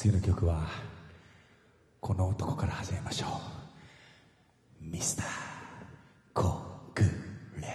次の曲はこの男から始めましょう。ミスターコグレ